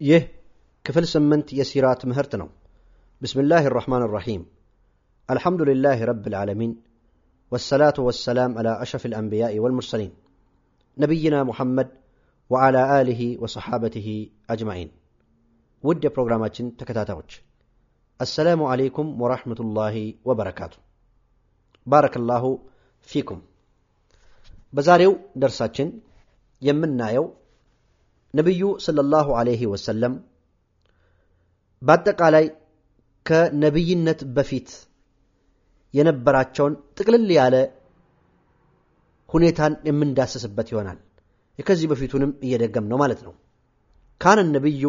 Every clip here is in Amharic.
ይህ ክፍል ስምንት የሲራ ትምህርት ነው። ብስምላህ ራሕማን ራሒም አልሐምዱሊላህ ረብ ልዓለሚን ወሰላቱ ወሰላም ዓላ አሽረፍ ልአንቢያኢ ወልሙርሰሊን ነቢይና ሙሐመድ ወዓላ አሊሂ ወሰሓበቲሂ አጅማዒን። ውድ የፕሮግራማችን ተከታታዮች አሰላሙ ዓለይኩም ወራሕመቱላሂ ወበረካቱ። ባረከላሁ ፊኩም። በዛሬው ደርሳችን የምናየው ነቢዩ ሰለላሁ ዐለይሂ ወሰለም በአጠቃላይ ከነቢይነት በፊት የነበራቸውን ጥቅልል ያለ ሁኔታን የምንዳስስበት ይሆናል። የከዚህ በፊቱንም እየደገም ነው ማለት ነው። ካነ ነቢዩ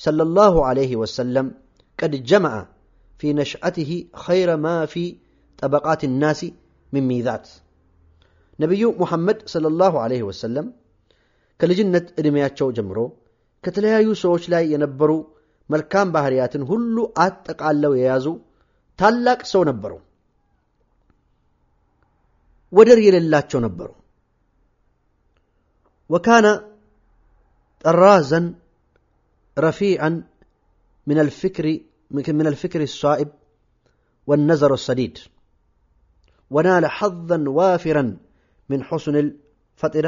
ሰለላሁ ዐለይሂ ወሰለም ቀድ ጀመዐ ፊ ነሽአትህ ኸይረ ማ ፊ ጠበቃት ናሲ ሚን ሚዛት ነቢዩ ሙሐመድ ሰለላሁ ዐለይሂ ወሰለም ከልጅነት ዕድሜያቸው ጀምሮ ከተለያዩ ሰዎች ላይ የነበሩ መልካም ባህርያትን ሁሉ አጠቃለው የያዙ ታላቅ ሰው ነበሩ። ወደር የሌላቸው ነበሩ። ወካነ ጠራዘን ረፊዐን ምን አልፍክሪ ሳኢብ ወነዘር ሰዲድ ወናለ ሐዘን ዋፊረን ምን ሑስን ልፈጢራ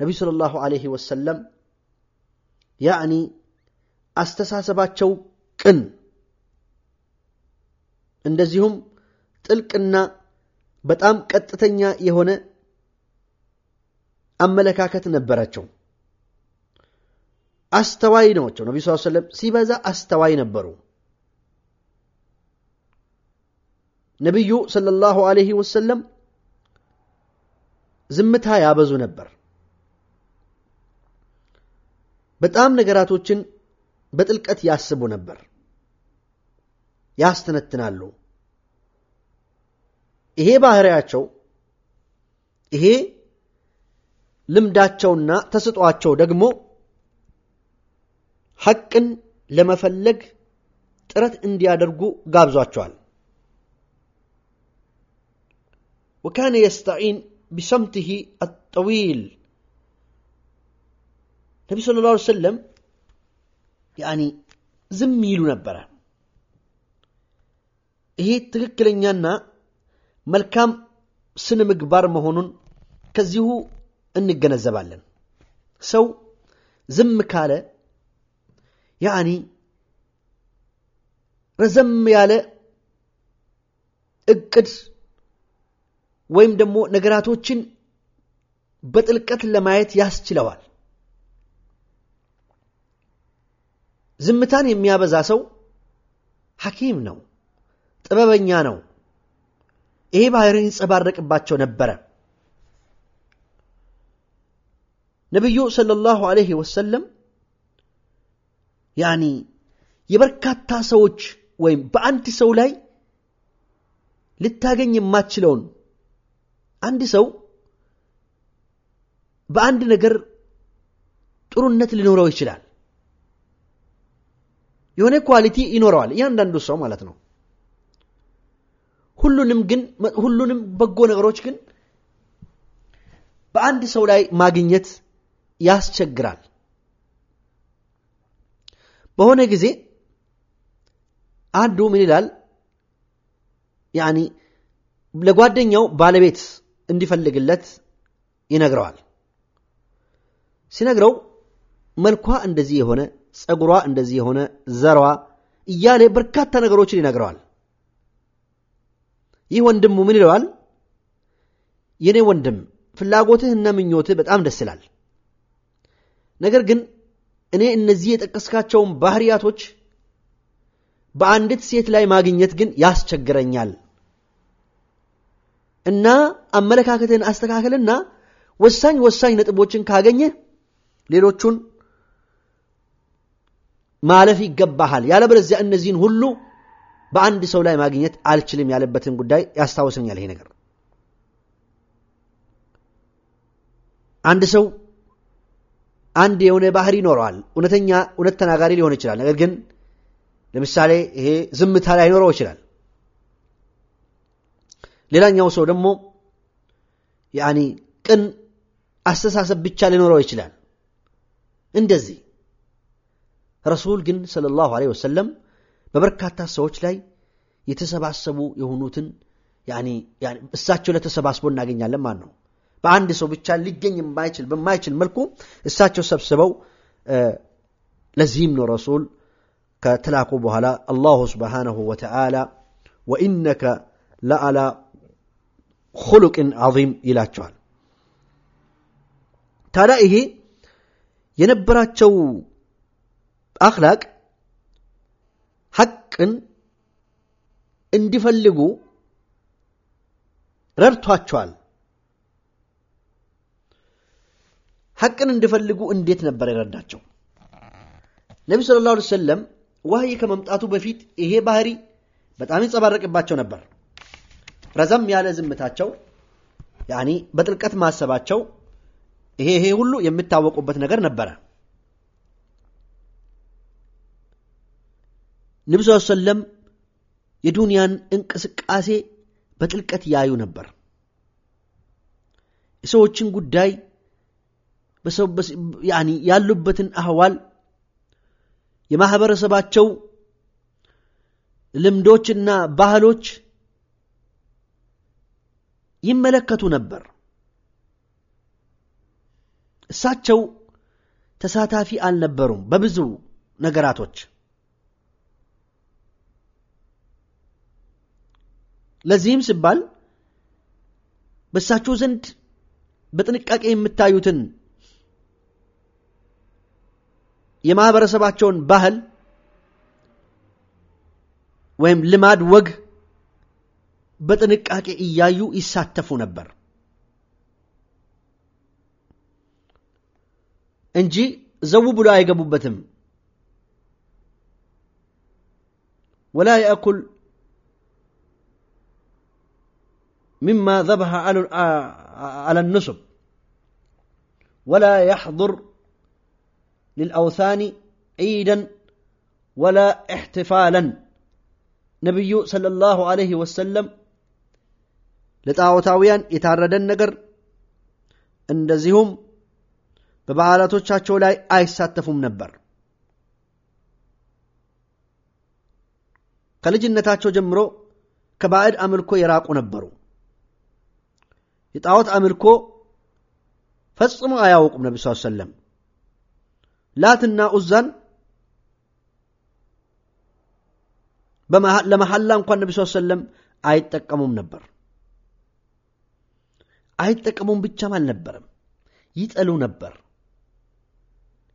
ነቢዩ ሰለላሁ ዐለይሂ ወሰለም ያዕኒ አስተሳሰባቸው ቅን እንደዚሁም ጥልቅና በጣም ቀጥተኛ የሆነ አመለካከት ነበራቸው። አስተዋይ ናቸው። ነቢ ስ ሰለም ሲበዛ አስተዋይ ነበሩ። ነቢዩ ሰለላሁ ዐለይሂ ወሰለም ዝምታ ያበዙ ነበር። በጣም ነገራቶችን በጥልቀት ያስቡ ነበር፣ ያስተነትናሉ። ይሄ ባህሪያቸው ይሄ ልምዳቸውና ተስጧቸው ደግሞ ሐቅን ለመፈለግ ጥረት እንዲያደርጉ ጋብዟቸዋል። ወካነ የስተዒን ቢሰምትህ አጠዊል ነቢ ስለ ላ ሰለም ያኒ ዝም ይሉ ነበረ። ይሄ ትክክለኛና መልካም ስነ ምግባር መሆኑን ከዚሁ እንገነዘባለን። ሰው ዝም ካለ ያኒ ረዘም ያለ እቅድ ወይም ደግሞ ነገራቶችን በጥልቀት ለማየት ያስችለዋል። ዝምታን የሚያበዛ ሰው ሐኪም ነው፣ ጥበበኛ ነው። ይሄ ባህሪ ይንጸባረቅባቸው ነበረ። ነቢዩ ሰለላሁ ዐለይሂ ወሰለም ያኒ የበርካታ ሰዎች ወይም በአንድ ሰው ላይ ልታገኝ የማትችለውን አንድ ሰው በአንድ ነገር ጥሩነት ሊኖረው ይችላል። የሆነ ኳሊቲ ይኖረዋል እያንዳንዱ ሰው ማለት ነው። ሁሉንም ግን ሁሉንም በጎ ነገሮች ግን በአንድ ሰው ላይ ማግኘት ያስቸግራል። በሆነ ጊዜ አንዱ ምን ይላል? ያኒ ለጓደኛው ባለቤት እንዲፈልግለት ይነግረዋል። ሲነግረው መልኳ እንደዚህ የሆነ ጸጉሯ እንደዚህ የሆነ ዘሯ እያለ በርካታ ነገሮችን ይነግረዋል። ይህ ወንድሙ ምን ይለዋል? የኔ ወንድም ፍላጎትህ እና ምኞትህ በጣም ደስ ይላል። ነገር ግን እኔ እነዚህ የጠቀስካቸውን ባህሪያቶች በአንዲት ሴት ላይ ማግኘት ግን ያስቸግረኛል እና አመለካከትን አስተካከልና ወሳኝ ወሳኝ ነጥቦችን ካገኘ ሌሎቹን ማለፍ ይገባሃል። ያለበለዚያ እነዚህን ሁሉ በአንድ ሰው ላይ ማግኘት አልችልም ያለበትን ጉዳይ ያስታውሰኛል። ይሄ ነገር አንድ ሰው አንድ የሆነ ባህሪ ይኖረዋል። እውነተኛ እውነት ተናጋሪ ሊሆን ይችላል። ነገር ግን ለምሳሌ ይሄ ዝምታ ላይኖረው ይችላል። ሌላኛው ሰው ደግሞ ያኒ ቅን አስተሳሰብ ብቻ ሊኖረው ይችላል። እንደዚህ ረሱል ግን ሰለላሁ ዐለይሂ ወሰለም በበርካታ ሰዎች ላይ የተሰባሰቡ የሆኑትን እሳቸው ለተሰባስበው እናገኛለን ማለት ነው። በአንድ ሰው ብቻ ሊገኝ የማይችል በማይችል መልኩ እሳቸው ሰብስበው ለዚህም ነው ረሱል ከተላኩ በኋላ አላሁ ስብሓነሁ ወተዓላ ወኢነከ ለአላ ኹሉቅን ዐዚም ይላቸዋል። ታዲያ ይሄ የነበራቸው አኽላቅ ሐቅን እንዲፈልጉ ረድቷቸዋል። ሐቅን እንዲፈልጉ እንዴት ነበር የረዳቸው? ነቢ ሰለላሁ ዐለይሂ ወሰለም ዋህይ ከመምጣቱ በፊት ይሄ ባህሪ በጣም ይንጸባረቅባቸው ነበር። ረዘም ያለ ዝምታቸው፣ ያኒ በጥልቀት ማሰባቸው፣ ይሄ ይሄ ሁሉ የሚታወቁበት ነገር ነበረ። ነቢ ስ ሰለም የዱንያን እንቅስቃሴ በጥልቀት ያዩ ነበር። የሰዎችን ጉዳይ ያሉበትን አህዋል የማህበረሰባቸው ልምዶችና ባህሎች ይመለከቱ ነበር። እሳቸው ተሳታፊ አልነበሩም በብዙ ነገራቶች። ለዚህም ሲባል በእሳቸው ዘንድ በጥንቃቄ የምታዩትን የማህበረሰባቸውን ባህል ወይም ልማድ፣ ወግ በጥንቃቄ እያዩ ይሳተፉ ነበር እንጂ ዘው ብሎ አይገቡበትም። ወላ የእኩል مما ذبح على النسب. ولا يحضر للأوثان عيدا ولا احتفالا. نبي صلى الله عليه وسلم لطاوتاويان يتعرض النقر اندزهم ببعالاتو تشاتشو لاي اي ساتفهم نبر قال جنة تشاتشو جمرو كبعد أملكو يراقو نبرو የጣዖት አምልኮ ፈጽሞ አያውቁም። ነቢ ስ ሰለም ላትና ኡዛን ለመሐላ እንኳን ነቢ ስ ሰለም አይጠቀሙም ነበር። አይጠቀሙም ብቻም አልነበረም፣ ይጠሉ ነበር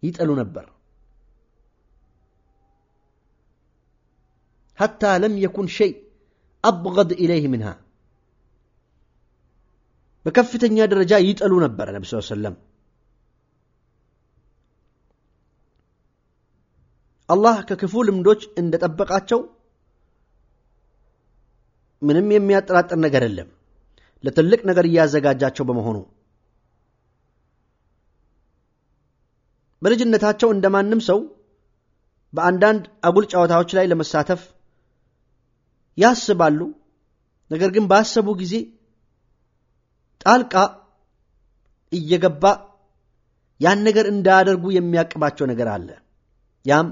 ይጠሉ ነበር። ሐታ ለም የኩን ሸይ አብገድ ኢለይህ ምንሃ በከፍተኛ ደረጃ ይጠሉ ነበር ነቢ ስ ሰለም አላህ ከክፉ ልምዶች እንደጠበቃቸው ምንም የሚያጠራጥር ነገር የለም። ለትልቅ ነገር እያዘጋጃቸው በመሆኑ በልጅነታቸው እንደማንም ሰው በአንዳንድ አጉል ጨዋታዎች ላይ ለመሳተፍ ያስባሉ። ነገር ግን ባሰቡ ጊዜ ጣልቃ እየገባ ያን ነገር እንዳያደርጉ የሚያቅባቸው ነገር አለ። ያም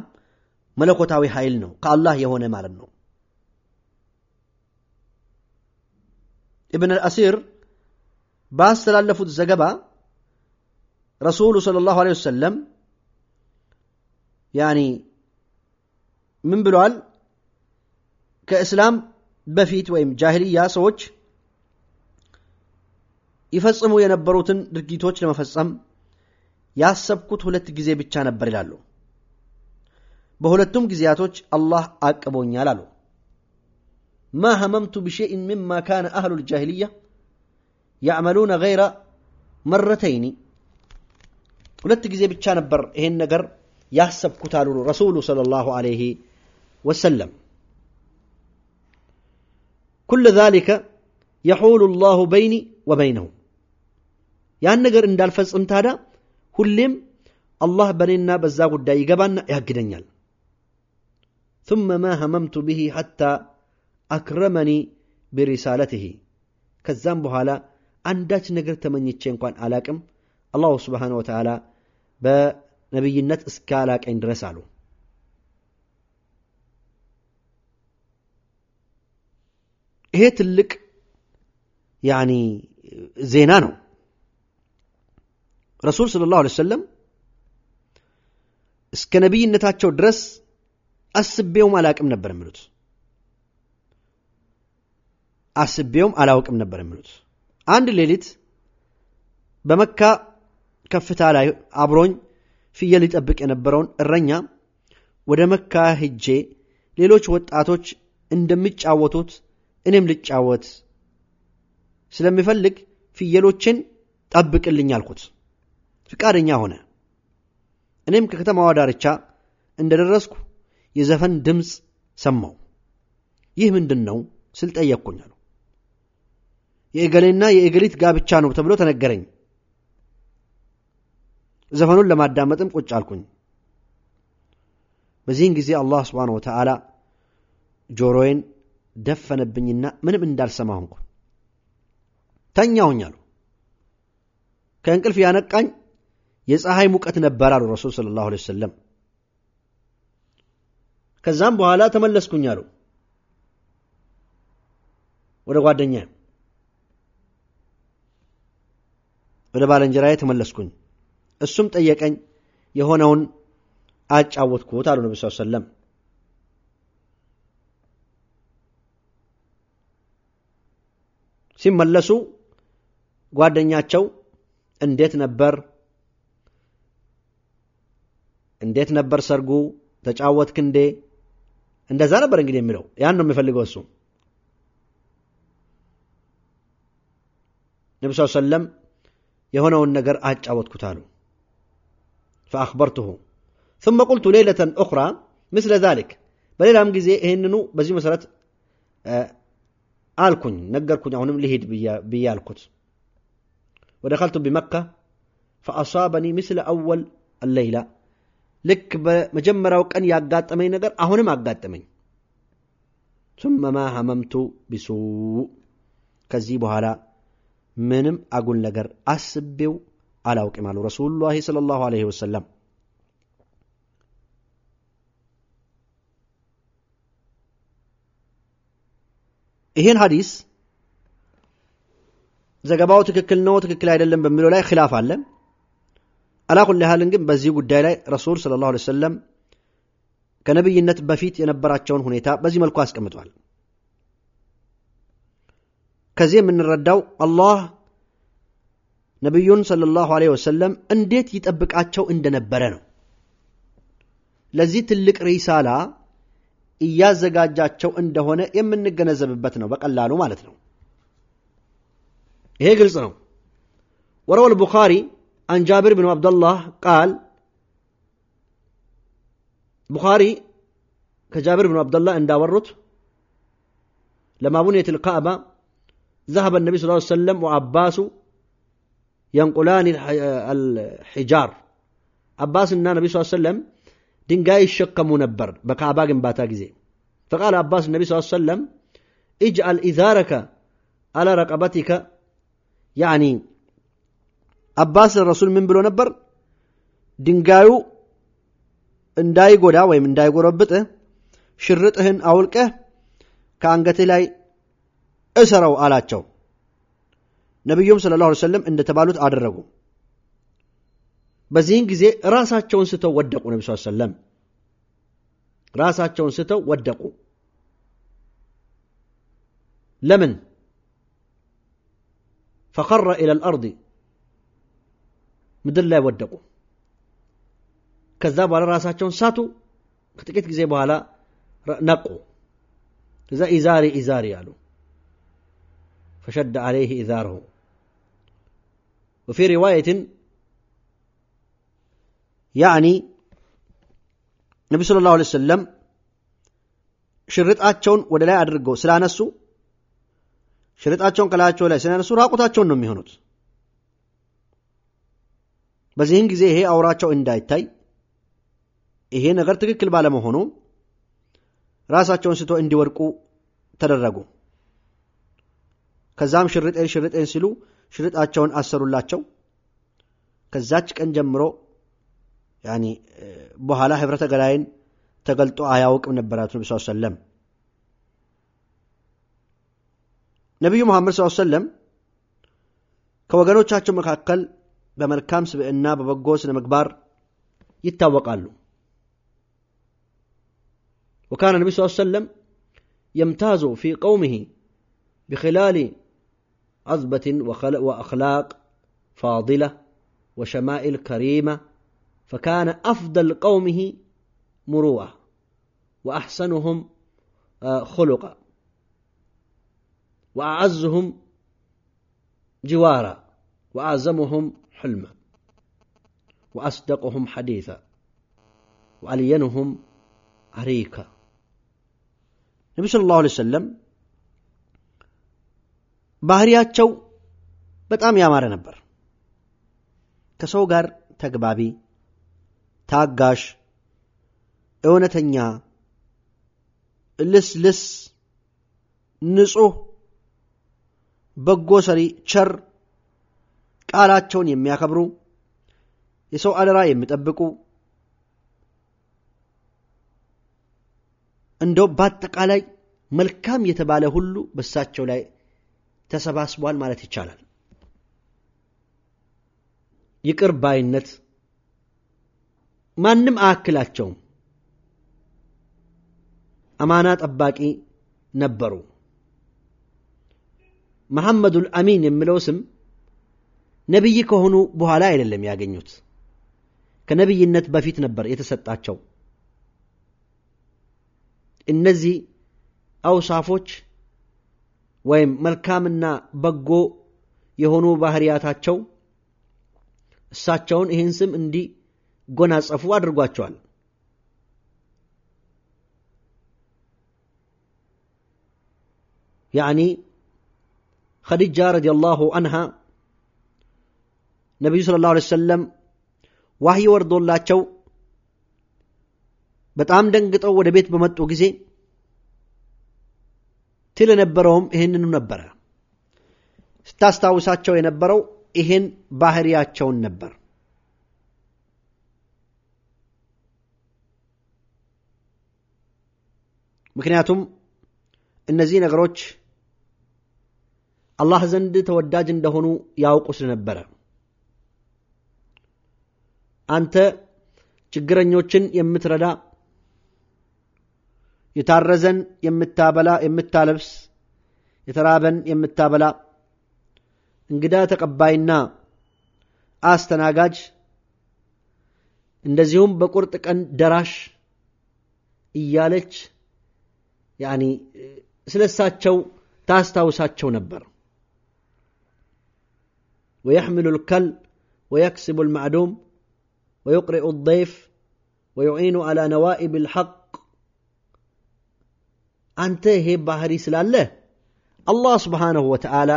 መለኮታዊ ኃይል ነው፣ ከአላህ የሆነ ማለት ነው። ኢብን አልአሲር ባስተላለፉት ዘገባ ረሱሉ ሰለላሁ ዐለይሂ ወሰለም ያኒ ምን ብለዋል? ከእስላም በፊት ወይም ጃሂልያ ሰዎች ይፈጽሙ የነበሩትን ድርጊቶች ለመፈጸም ያሰብኩት ሁለት ጊዜ ብቻ ነበር ይላሉ። በሁለቱም ጊዜያቶች አላህ አቅቦኛል አሉ። ማ ሀመምቱ ብሸይን ምማ ካነ አህሉ ልጃሂልያ ያዕመሉነ ገይረ መረተይኒ ሁለት ጊዜ ብቻ ነበር ይሄን ነገር ያሰብኩት አሉ ረሱሉ ሰለላሁ ዐለይሂ ወሰለም። ኩለ ዛሊከ የሑሉ ላሁ በይኒ ወበይነሁ ያን ነገር እንዳልፈጽም ታዳ ሁሌም አላህ በእኔና በዛ ጉዳይ ይገባና ያግደኛል። ثم ما هممت به حتى አክረመኒ ቢሪሳለትህ ከዛም በኋላ አንዳች ነገር ተመኝቼ እንኳን አላቅም። አላሁ ስብሓን ወተዓላ በነቢይነት እስከ አላቀኝ ድረስ አሉ። ይሄ ትልቅ ያኒ ዜና ነው። ረሱል ሰለላሁ ዐለይሂ ወሰለም እስከ ነቢይነታቸው ድረስ አስቤውም አላውቅም ነበር የሚሉት አስቤውም አላውቅም ነበር የሚሉት አንድ ሌሊት በመካ ከፍታ ላይ አብሮኝ ፍየል ሊጠብቅ የነበረውን እረኛ ወደ መካ ሄጄ ሌሎች ወጣቶች እንደሚጫወቱት እኔም ልጫወት ስለሚፈልግ ፍየሎችን ጠብቅልኝ አልኩት። ፍቃደኛ ሆነ። እኔም ከከተማዋ ዳርቻ እንደደረስኩ የዘፈን ድምፅ ሰማው። ይህ ምንድን ነው ስል ጠየቅኩኝ የእገሌና የእገሊት ጋብቻ ነው ተብሎ ተነገረኝ። ዘፈኑን ለማዳመጥም ቁጭ አልኩኝ። በዚህን ጊዜ አላህ ስብሓነሁ ወተዓላ ጆሮዬን ደፈነብኝና ምንም እንዳልሰማ ሆንኩ። ተኛሁኝ አሉ። ከእንቅልፍ ያነቃኝ የፀሐይ ሙቀት ነበር አሉ ረሱል ሰለላሁ ዐለይሂ ወሰለም። ከዛም በኋላ ተመለስኩኝ አሉ ወደ ጓደኛ ወደ ባልንጀራዬ ተመለስኩኝ። እሱም ጠየቀኝ፣ የሆነውን አጫወትኩት አሉ ነቢ ሰለም። ሲመለሱ ጓደኛቸው እንዴት ነበር እንዴት ነበር ሰርጉ ተጫወትክ እንዴ እንደዛ ነበር እንግዲህ የሚለው ያን ነው የሚፈልገው እሱ ነቢ ስ ሰለም የሆነውን ነገር አጫወትኩት አሉ ፈአክበርትሁ ثم قلت ليلة أخرى مثل ذلك በሌላም ጊዜ ይህንኑ በዚህ መሰረት አልኩኝ ነገርኩኝ አሁንም ልሂድ ብዬ አልኩት ودخلت بمكة فأصابني مثل أول الليلة ልክ በመጀመሪያው ቀን ያጋጠመኝ ነገር አሁንም አጋጠመኝ። ሱመማ ሐመምቱ ቢሱ ከዚህ በኋላ ምንም አጉል ነገር አስቤው አላውቅም አሉ ረሱሉላሂ ሰለላሁ ዐለይሂ ወሰለም። ይህን ሀዲስ ዘገባው ትክክል ነው፣ ትክክል አይደለም በሚለው ላይ ኪላፍ አለ። አላኩል ያህልን ግን በዚህ ጉዳይ ላይ ረሱል ሰለላሁ ዐለይሂ ወሰለም ከነቢይነት በፊት የነበራቸውን ሁኔታ በዚህ መልኩ አስቀምጧል። ከዚህ የምንረዳው አላህ ነቢዩን ሰለላሁ ዐለይሂ ወሰለም እንዴት ይጠብቃቸው እንደነበረ ነው። ለዚህ ትልቅ ሪሳላ እያዘጋጃቸው እንደሆነ የምንገነዘብበት ነው በቀላሉ ማለት ነው። ይሄ ግልጽ ነው። ወረወል ቡኻሪ عن جابر بن عبد الله قال بخاري كجابر بن عبد الله عند ورط لما بنيت الكعبة ذهب النبي صلى الله عليه وسلم وعباس ينقلان الحجار. عباس إن النبي صلى الله عليه وسلم دنجاي الشقة منبر بكعبة جنباتا فقال عباس النبي صلى الله عليه وسلم اجعل إذارك على رقبتك يعني አባስ ረሱል ምን ብሎ ነበር? ድንጋዩ እንዳይጎዳ ወይም እንዳይጎረብጥህ ሽርጥህን አውልቀህ ከአንገትህ ላይ እሰረው አላቸው። ነቢዩም ስለ ላሁ ሰለም እንደተባሉት አደረጉ። በዚህን ጊዜ ራሳቸውን ስተው ወደቁ። ነቢ ስ ሰለም ራሳቸውን ስተው ወደቁ። ለምን? ፈቀረ ኢላ ልአርድ ምድር ላይ ወደቁ። ከዛ በኋላ ራሳቸውን ሳቱ። ከጥቂት ጊዜ በኋላ ነቁ። እዛ ኢዛሪ ኢዛሪ አሉ። ፈሸደ አለይህ ኢዛርሁ ወፊ ሪዋየትን ያኒ ነቢ ሰለላሁ ዐለይሂ ወሰለም ሽርጣቸውን ወደ ላይ አድርገው ስላነሱ ሽርጣቸውን ከላያቸው ላይ ስላነሱ ራቁታቸውን ነው የሚሆኑት። በዚህን ጊዜ ይሄ አውራቸው እንዳይታይ ይሄ ነገር ትክክል ባለመሆኑ ራሳቸውን ስቶ እንዲወድቁ ተደረጉ። ከዛም ሽርጤን ሽርጤን ሲሉ ሽርጣቸውን አሰሩላቸው። ከዛች ቀን ጀምሮ ያኒ በኋላ ህብረተ ገላይን ተገልጦ አያውቅም ነበራቱ ነቢ ስ ሰለም ነቢዩ መሐመድ ስ ሰለም ከወገኖቻቸው መካከል በመልካም ስብዕና በበጎ ስነ ምግባር ይታወቃሉ። وكان النبي صلى الله عليه وسلم يمتاز في قومه بخلال عذبة وأخلاق فاضلة وشمائل كريمة فكان أفضل قومه مروءة وأحسنهم خلقا وأعزهم جوارا وأعزمهم حلما وأصدقهم حديثا وألينهم عريكا النبي صلى الله عليه وسلم ባህሪያቸው በጣም ያማረ ነበር። ከሰው ጋር ተግባቢ፣ ታጋሽ፣ እውነተኛ፣ ልስልስ፣ ንጹሕ፣ በጎ ሰሪ፣ ቸር፣ ቃላቸውን የሚያከብሩ፣ የሰው አደራ የሚጠብቁ እንደው በአጠቃላይ መልካም የተባለ ሁሉ በሳቸው ላይ ተሰባስቧል ማለት ይቻላል። ይቅር ባይነት ማንም አያክላቸውም። አማና ጠባቂ ነበሩ። መሐመዱል አሚን የሚለው ስም ነቢይ ከሆኑ በኋላ አይደለም ያገኙት፣ ከነቢይነት በፊት ነበር የተሰጣቸው። እነዚህ አውሳፎች ወይም መልካምና በጎ የሆኑ ባህሪያታቸው እሳቸውን ይህን ስም እንዲጎናጸፉ አድርጓቸዋል። ያዕኒ ኸዲጃ ረዲየላሁ አንሃ ነቢዩ ሰለላሁ ዐለይሂ ወሰለም ዋህይ ወርዶላቸው በጣም ደንግጠው ወደ ቤት በመጡ ጊዜ ትል የነበረውም ይህንኑ ነበረ። ስታስታውሳቸው የነበረው ይህን ባህሪያቸውን ነበር። ምክንያቱም እነዚህ ነገሮች አላህ ዘንድ ተወዳጅ እንደሆኑ ያውቁ ስለነበረ አንተ ችግረኞችን የምትረዳ የታረዘን የምታበላ የምታለብስ የተራበን የምታበላ እንግዳ ተቀባይና አስተናጋጅ እንደዚሁም በቁርጥ ቀን ደራሽ እያለች ያኒ ስለሳቸው ታስታውሳቸው ነበር። ወየሕምሉ ልከል ወየክስቡ ልማዕዱም ويقرئ الضيف ويعين على نوائب الحق አንተ ይሄ ባህሪ ስላለህ አላህ ስብሓንሁ ወተዓላ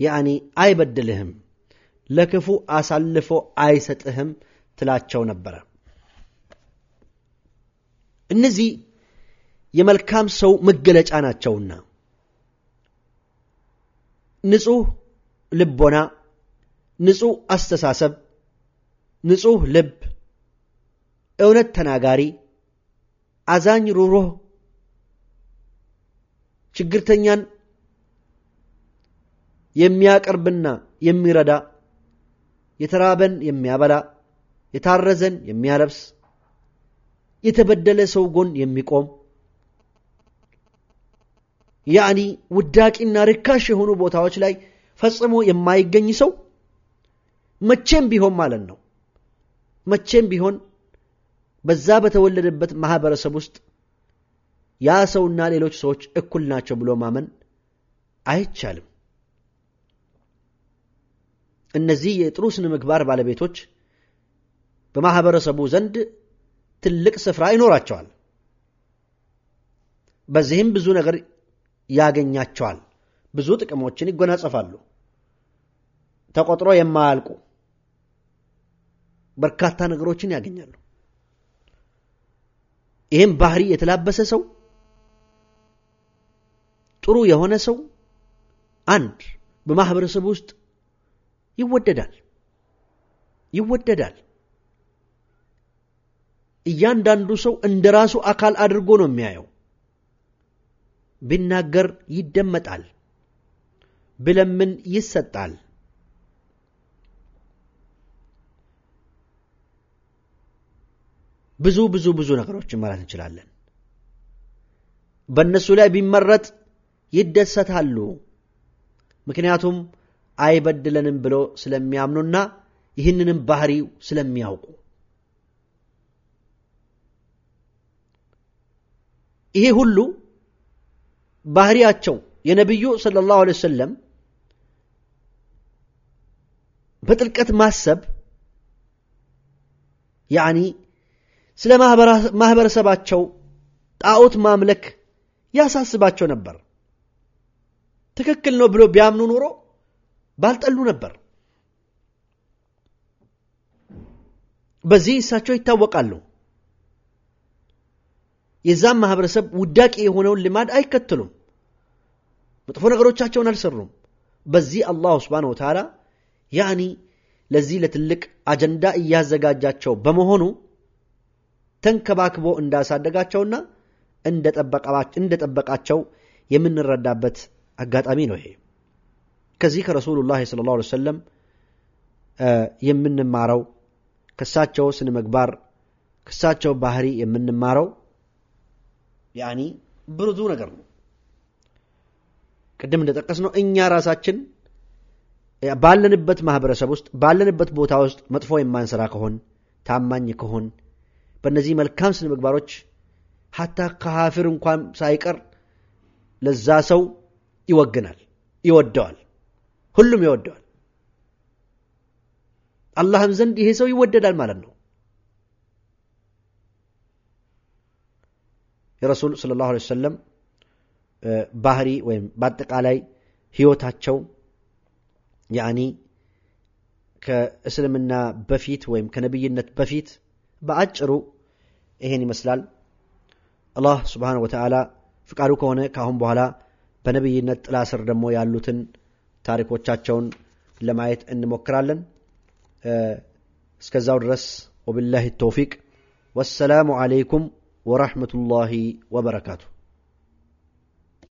ያኒ አይበድልህም፣ ለክፉ አሳልፎ አይሰጥህም ትላቸው ነበረ። እነዚህ የመልካም ሰው መገለጫ ናቸውና ንጹሕ ልቦና፣ ንጹሕ አስተሳሰብ፣ ንጹሕ ልብ፣ እውነት ተናጋሪ፣ አዛኝ፣ ሩሩህ ችግርተኛን የሚያቀርብና የሚረዳ የተራበን የሚያበላ የታረዘን የሚያለብስ የተበደለ ሰው ጎን የሚቆም ያኒ ውዳቂና ርካሽ የሆኑ ቦታዎች ላይ ፈጽሞ የማይገኝ ሰው መቼም ቢሆን ማለት ነው መቼም ቢሆን በዛ በተወለደበት ማህበረሰብ ውስጥ ያ ሰውና ሌሎች ሰዎች እኩል ናቸው ብሎ ማመን አይቻልም። እነዚህ የጥሩ ስነ ምግባር ባለቤቶች በማህበረሰቡ ዘንድ ትልቅ ስፍራ ይኖራቸዋል። በዚህም ብዙ ነገር ያገኛቸዋል። ብዙ ጥቅሞችን ይጎናጸፋሉ። ተቆጥሮ የማያልቁ በርካታ ነገሮችን ያገኛሉ። ይህም ባህሪ የተላበሰ ሰው ጥሩ የሆነ ሰው አንድ በማህበረሰብ ውስጥ ይወደዳል ይወደዳል። እያንዳንዱ ሰው እንደ ራሱ አካል አድርጎ ነው የሚያየው። ቢናገር ይደመጣል፣ ብለምን ይሰጣል። ብዙ ብዙ ብዙ ነገሮችን ማለት እንችላለን። በእነሱ ላይ ቢመረጥ ይደሰታሉ። ምክንያቱም አይበድለንም ብሎ ስለሚያምኑና ይህንንም ባህሪው ስለሚያውቁ ይሄ ሁሉ ባህሪያቸው የነቢዩ ሰለላሁ ዐለይሂ ወሰለም በጥልቀት ማሰብ ያኒ ስለ ማህበረሰባቸው ጣዖት ማምለክ ያሳስባቸው ነበር። ትክክል ነው ብሎ ቢያምኑ ኑሮ ባልጠሉ ነበር። በዚህ እሳቸው ይታወቃሉ። የዛም ማህበረሰብ ውዳቂ የሆነውን ልማድ አይከተሉም። መጥፎ ነገሮቻቸውን አልሰሩም። በዚህ አላሁ ስብሓነሁ ወተዓላ ያኒ ለዚህ ለትልቅ አጀንዳ እያዘጋጃቸው በመሆኑ ተንከባክቦ እንዳሳደጋቸውና እንደጠበቃቸው የምንረዳበት አጋጣሚ ነው። ይሄ ከዚህ ከረሱሉላህ ሰለላሁ ዐለይሂ ወሰለም የምንማረው ከሳቸው ስነ ምግባር ከሳቸው ባህሪ የምንማረው ያኒ ብዙ ነገር ነው። ቅድም እንደጠቀስ ነው እኛ ራሳችን ባለንበት ማህበረሰብ ውስጥ ባለንበት ቦታ ውስጥ መጥፎ የማንሰራ ከሆን ታማኝ ከሆን በእነዚህ መልካም ስነ ምግባሮች ሀታ ከሀፊር እንኳን ሳይቀር ለዛ ሰው ይወግናል፣ ይወደዋል፣ ሁሉም ይወደዋል። አላህም ዘንድ ይሄ ሰው ይወደዳል ማለት ነው። የረሱል ሰለላሁ ዐለይሂ ወሰለም ባህሪ ወይም በአጠቃላይ ህይወታቸው ያኒ ከእስልምና በፊት ወይም ከነቢይነት በፊት በአጭሩ ይሄን ይመስላል። አላህ ስብሓነሁ ወተዓላ ፍቃዱ ከሆነ ከአሁን በኋላ በነቢይነት ጥላ ስር ደግሞ ያሉትን ታሪኮቻቸውን ለማየት እንሞክራለን። እስከዛው ድረስ ወቢላሂ ተውፊቅ ወሰላሙ ዓለይኩም ወረሕመቱላሂ ወበረካቱ።